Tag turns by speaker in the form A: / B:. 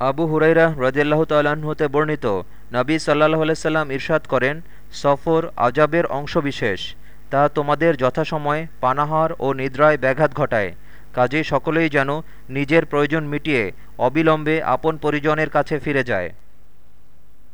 A: আবু হুরাইরা রদিয়াল্লাহ তাল্লাহ্ন হতে বর্ণিত, নবী সাল্লাহ আলাইসাল্লাম ইরশাদ করেন, সফর আজাবের অংশবিশেষ। তা তোমাদের যথাসময়ে পানাহার ও নিদ্রায় ব্যাঘাত ঘটায়। কাজেই সকলেই যেন নিজের প্রয়োজন মিটিয়ে অবিলম্বে আপন পরিজনের কাছে ফিরে যায়।